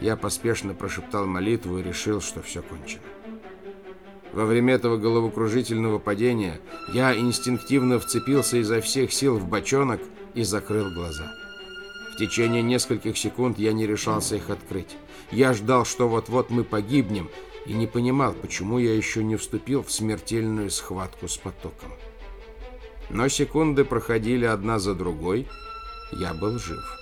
Я поспешно прошептал молитву и решил, что все кончено. Во время этого головокружительного падения я инстинктивно вцепился изо всех сил в бочонок и закрыл глаза. В течение нескольких секунд я не решался их открыть. Я ждал, что вот-вот мы погибнем, и не понимал, почему я еще не вступил в смертельную схватку с потоком. Но секунды проходили одна за другой, я был жив.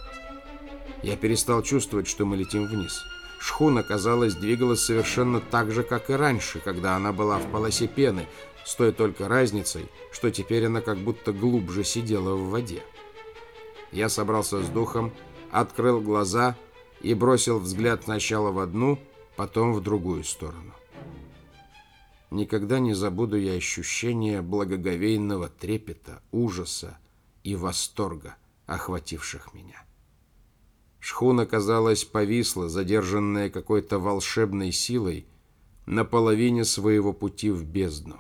Я перестал чувствовать, что мы летим вниз. Шхуна, казалось, двигалась совершенно так же, как и раньше, когда она была в полосе пены, с той только разницей, что теперь она как будто глубже сидела в воде. Я собрался с духом, открыл глаза и бросил взгляд сначала в одну, потом в другую сторону. Никогда не забуду я ощущение благоговейного трепета, ужаса и восторга, охвативших меня. Шхуна, казалось, повисла, задержанная какой-то волшебной силой, на половине своего пути в бездну.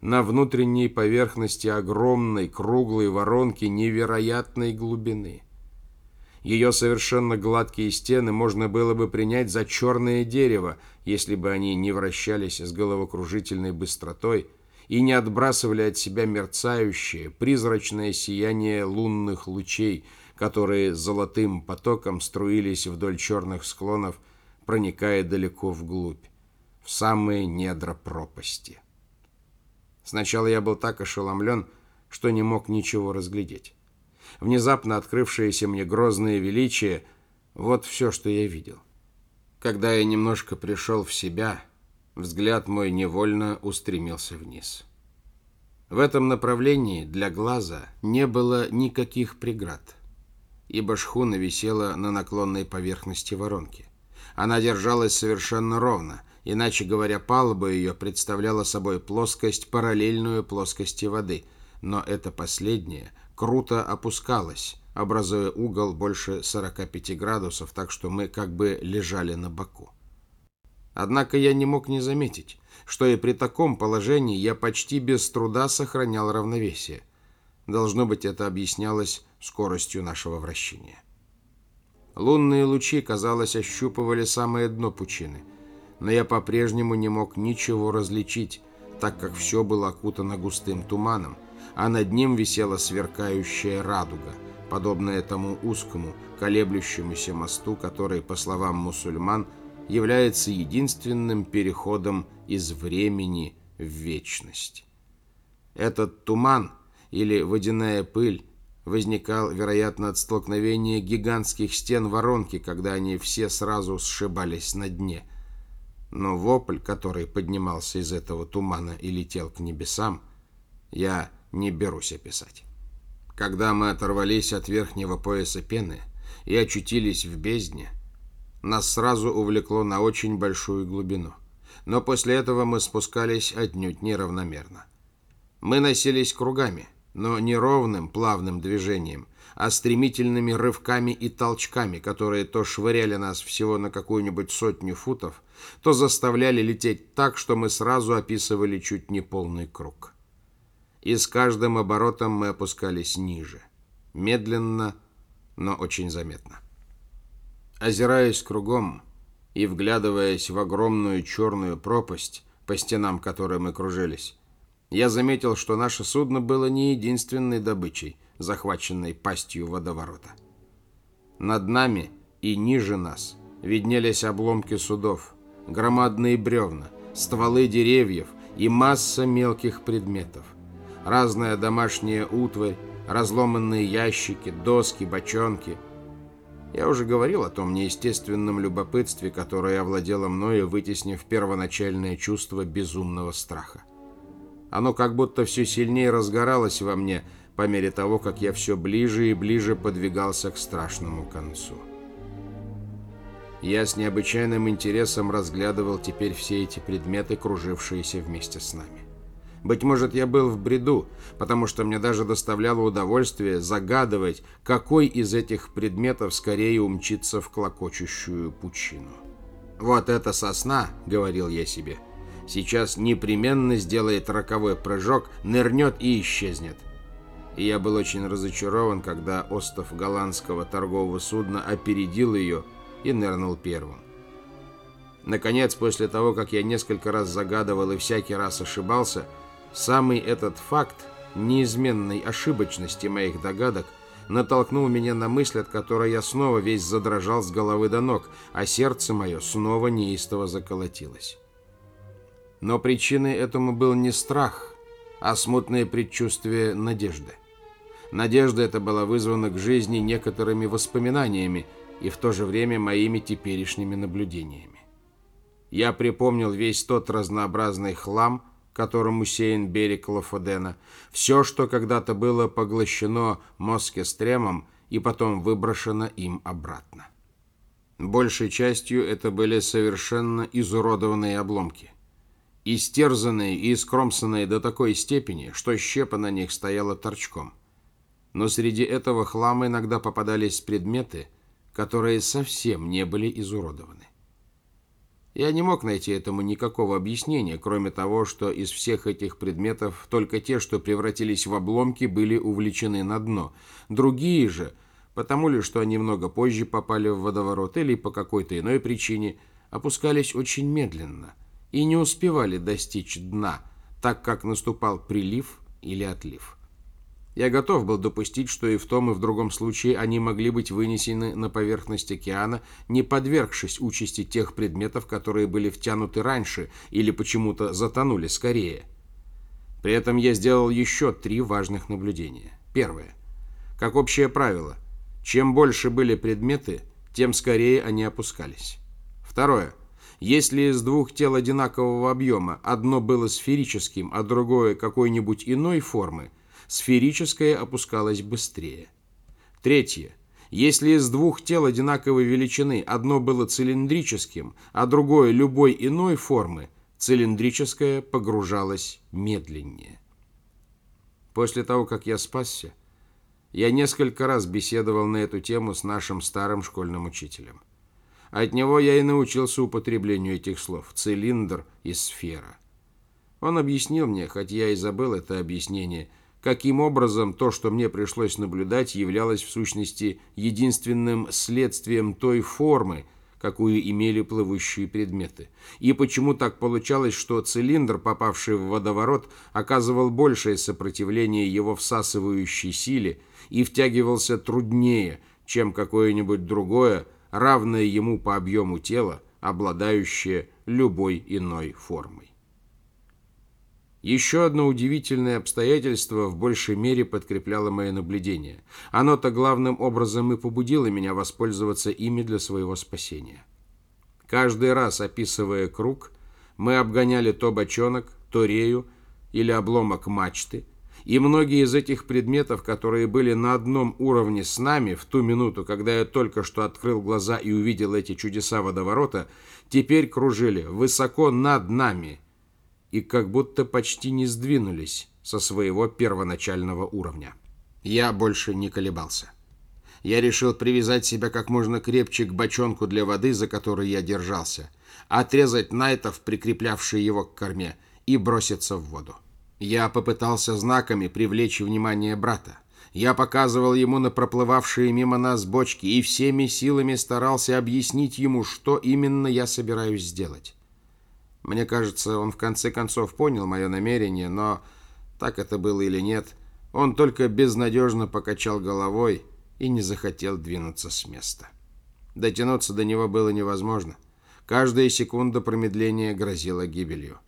На внутренней поверхности огромной круглой воронки невероятной глубины. Ее совершенно гладкие стены можно было бы принять за черное дерево, если бы они не вращались с головокружительной быстротой и не отбрасывали от себя мерцающее, призрачное сияние лунных лучей, которые золотым потоком струились вдоль черных склонов, проникая далеко вглубь, в самые недра пропасти. Сначала я был так ошеломлен, что не мог ничего разглядеть. Внезапно открывшееся мне грозное величие — вот все, что я видел. Когда я немножко пришел в себя, взгляд мой невольно устремился вниз. В этом направлении для глаза не было никаких преград ибо шхуна висела на наклонной поверхности воронки. Она держалась совершенно ровно, иначе говоря, палуба ее представляла собой плоскость, параллельную плоскости воды, но это последнее круто опускалось, образуя угол больше 45 градусов, так что мы как бы лежали на боку. Однако я не мог не заметить, что и при таком положении я почти без труда сохранял равновесие. Должно быть, это объяснялось скоростью нашего вращения. Лунные лучи, казалось, ощупывали самое дно пучины, но я по-прежнему не мог ничего различить, так как все было окутано густым туманом, а над ним висела сверкающая радуга, подобная тому узкому, колеблющемуся мосту, который, по словам мусульман, является единственным переходом из времени в вечность. Этот туман или водяная пыль возникал, вероятно, от столкновения гигантских стен воронки, когда они все сразу сшибались на дне. Но вопль, который поднимался из этого тумана и летел к небесам, я не берусь описать. Когда мы оторвались от верхнего пояса пены и очутились в бездне, нас сразу увлекло на очень большую глубину. Но после этого мы спускались отнюдь неравномерно. Мы носились кругами – но не ровным плавным движением, а стремительными рывками и толчками, которые то швыряли нас всего на какую-нибудь сотню футов, то заставляли лететь так, что мы сразу описывали чуть не полный круг. И с каждым оборотом мы опускались ниже. Медленно, но очень заметно. Озираясь кругом и вглядываясь в огромную черную пропасть, по стенам которой мы кружились, я заметил, что наше судно было не единственной добычей, захваченной пастью водоворота. Над нами и ниже нас виднелись обломки судов, громадные бревна, стволы деревьев и масса мелких предметов. Разная домашняя утварь, разломанные ящики, доски, бочонки. Я уже говорил о том неестественном любопытстве, которое овладело мною, вытеснив первоначальное чувство безумного страха. Оно как будто все сильнее разгоралось во мне по мере того, как я все ближе и ближе подвигался к страшному концу. Я с необычайным интересом разглядывал теперь все эти предметы, кружившиеся вместе с нами. Быть может, я был в бреду, потому что мне даже доставляло удовольствие загадывать, какой из этих предметов скорее умчится в клокочущую пучину. «Вот эта сосна», — говорил я себе, — сейчас непременно сделает роковой прыжок, нырнет и исчезнет. И я был очень разочарован, когда остов голландского торгового судна опередил ее и нырнул первым. Наконец, после того, как я несколько раз загадывал и всякий раз ошибался, самый этот факт неизменной ошибочности моих догадок натолкнул меня на мысль, от которой я снова весь задрожал с головы до ног, а сердце мое снова неистово заколотилось. Но причиной этому был не страх, а смутное предчувствие надежды. Надежда эта была вызвана к жизни некоторыми воспоминаниями и в то же время моими теперешними наблюдениями. Я припомнил весь тот разнообразный хлам, которым усеян берег Лофодена, все, что когда-то было поглощено Москестремом и потом выброшено им обратно. Большей частью это были совершенно изуродованные обломки. Истерзанные и искромсанные до такой степени, что щепа на них стояла торчком – но среди этого хлама иногда попадались предметы, которые совсем не были изуродованы. Я не мог найти этому никакого объяснения, кроме того, что из всех этих предметов только те, что превратились в обломки, были увлечены на дно. Другие же, потому ли, что они много позже попали в водоворот или по какой-то иной причине, опускались очень медленно и не успевали достичь дна, так как наступал прилив или отлив. Я готов был допустить, что и в том, и в другом случае они могли быть вынесены на поверхность океана, не подвергшись участи тех предметов, которые были втянуты раньше или почему-то затонули скорее. При этом я сделал еще три важных наблюдения. Первое. Как общее правило, чем больше были предметы, тем скорее они опускались. Второе. Если из двух тел одинакового объема одно было сферическим, а другое какой-нибудь иной формы, сферическое опускалось быстрее. Третье. Если из двух тел одинаковой величины одно было цилиндрическим, а другое любой иной формы, цилиндрическое погружалось медленнее. После того, как я спасся, я несколько раз беседовал на эту тему с нашим старым школьным учителем. От него я и научился употреблению этих слов «цилиндр» и «сфера». Он объяснил мне, хоть я и забыл это объяснение – каким образом то, что мне пришлось наблюдать, являлось в сущности единственным следствием той формы, какую имели плывущие предметы. И почему так получалось, что цилиндр, попавший в водоворот, оказывал большее сопротивление его всасывающей силе и втягивался труднее, чем какое-нибудь другое, равное ему по объему тела, обладающее любой иной формой. Еще одно удивительное обстоятельство в большей мере подкрепляло мои наблюдения. Оно-то главным образом и побудило меня воспользоваться ими для своего спасения. Каждый раз, описывая круг, мы обгоняли то бочонок, то рею или обломок мачты, и многие из этих предметов, которые были на одном уровне с нами в ту минуту, когда я только что открыл глаза и увидел эти чудеса водоворота, теперь кружили высоко над нами – и как будто почти не сдвинулись со своего первоначального уровня. Я больше не колебался. Я решил привязать себя как можно крепче к бочонку для воды, за который я держался, отрезать найтов, прикреплявшие его к корме, и броситься в воду. Я попытался знаками привлечь внимание брата. Я показывал ему на проплывавшие мимо нас бочки и всеми силами старался объяснить ему, что именно я собираюсь сделать. Мне кажется, он в конце концов понял мое намерение, но так это было или нет, он только безнадежно покачал головой и не захотел двинуться с места. Дотянуться до него было невозможно. Каждая секунда промедления грозила гибелью.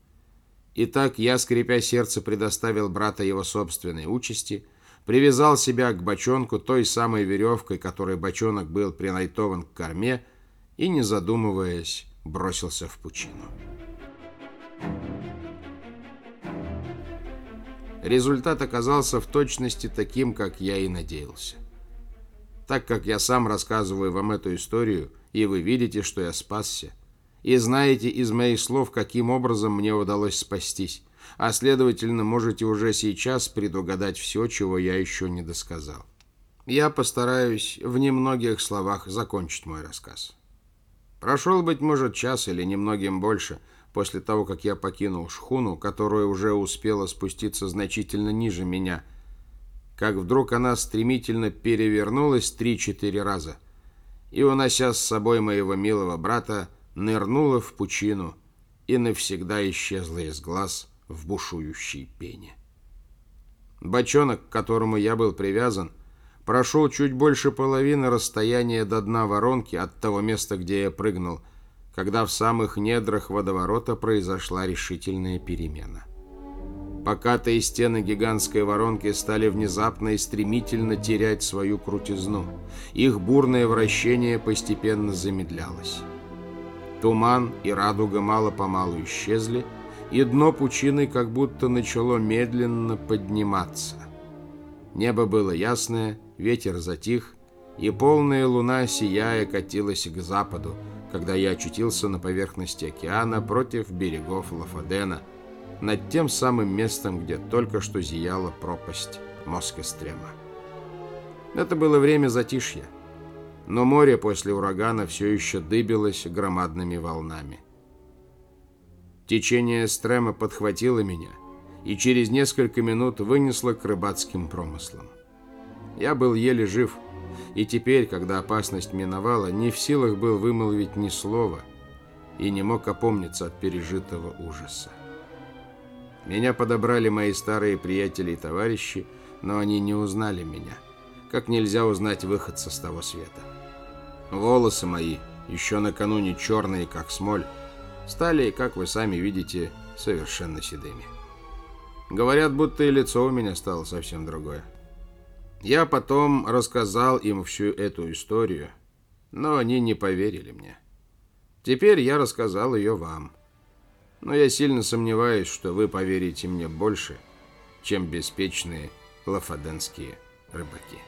Итак, я, скрипя сердце, предоставил брата его собственной участи, привязал себя к бочонку той самой веревкой, которой бочонок был принайтован к корме, и, не задумываясь, бросился в пучину. Результат оказался в точности таким, как я и надеялся. Так как я сам рассказываю вам эту историю, и вы видите, что я спасся, и знаете из моих слов, каким образом мне удалось спастись, а следовательно, можете уже сейчас предугадать все, чего я еще не досказал. Я постараюсь в немногих словах закончить мой рассказ. Прошел, быть может, час или немногим больше – после того, как я покинул шхуну, которая уже успела спуститься значительно ниже меня, как вдруг она стремительно перевернулась три-четыре раза и, унося с собой моего милого брата, нырнула в пучину и навсегда исчезла из глаз в бушующей пене. Бочонок, к которому я был привязан, прошел чуть больше половины расстояния до дна воронки от того места, где я прыгнул, когда в самых недрах водоворота произошла решительная перемена. Покатые стены гигантской воронки стали внезапно и стремительно терять свою крутизну. Их бурное вращение постепенно замедлялось. Туман и радуга мало-помалу исчезли, и дно пучины как будто начало медленно подниматься. Небо было ясное, ветер затих, и полная луна, сияя, катилась к западу, когда я очутился на поверхности океана против берегов Лафадена, над тем самым местом, где только что зияла пропасть Москострема. Это было время затишья, но море после урагана все еще дыбилось громадными волнами. Течение Стрема подхватило меня и через несколько минут вынесло к рыбацким промыслам. Я был еле жив, и теперь, когда опасность миновала, не в силах был вымолвить ни слова и не мог опомниться от пережитого ужаса. Меня подобрали мои старые приятели и товарищи, но они не узнали меня, как нельзя узнать выходца с того света. Волосы мои, еще накануне черные, как смоль, стали, как вы сами видите, совершенно седыми. Говорят, будто и лицо у меня стало совсем другое. Я потом рассказал им всю эту историю, но они не поверили мне. Теперь я рассказал ее вам. Но я сильно сомневаюсь, что вы поверите мне больше, чем беспечные лафаденские рыбаки.